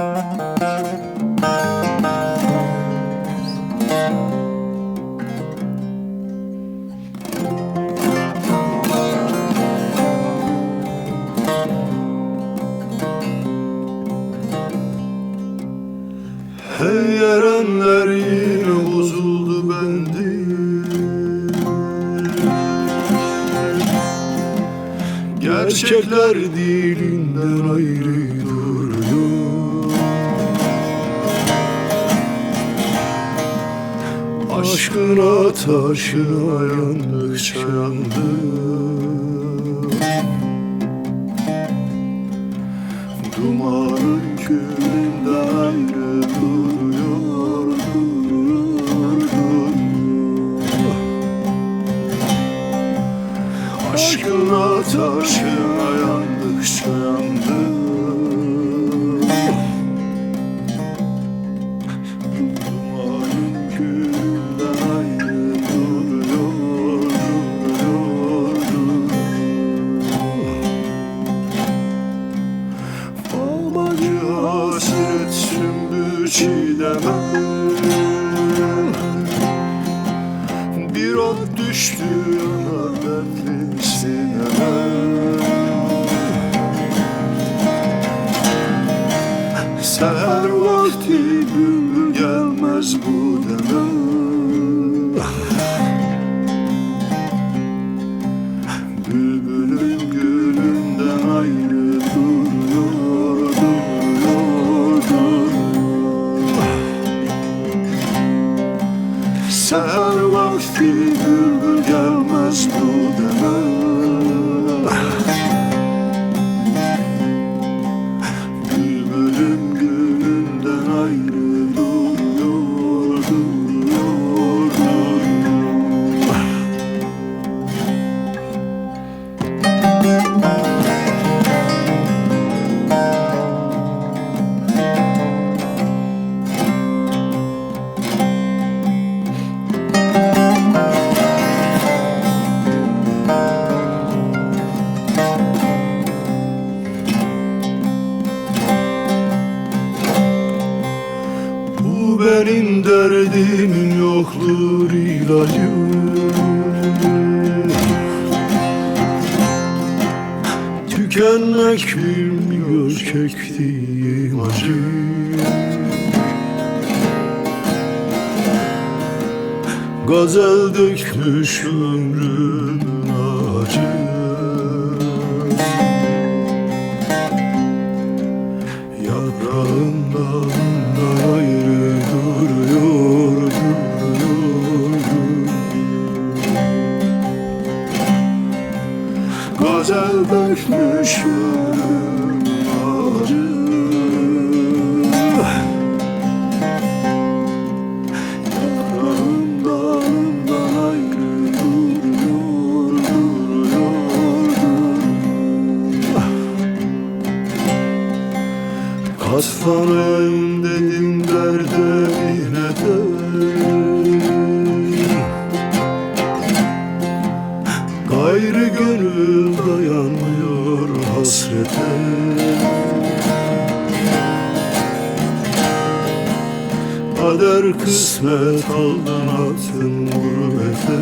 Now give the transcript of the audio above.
Hey yarenler yine bozuldu bende. Gerçekler dilinden ayrı Aşkına taşına yandıkça yandım Dumanın külünden ayrı duruyor, duruyor, Aşkına taşına yandıkça sümbül çiğdemem Bir ot düştü yana dertli sineme Seher vakti bülbül gelmez bu demem Seher vakti bülbül gelmez bu benim derdimin yokluğu ilacı. Tükenmek bilmiyor çektiğim acı Gazel dökmüş ömrümün acı. Yaprağım dalından ayrı Gazel dökmüş ömrüm acı dalından ayrı duruyor, duruyor, duruyor. Katlanayım dedim derde Kader kısmet aldın attın gurbete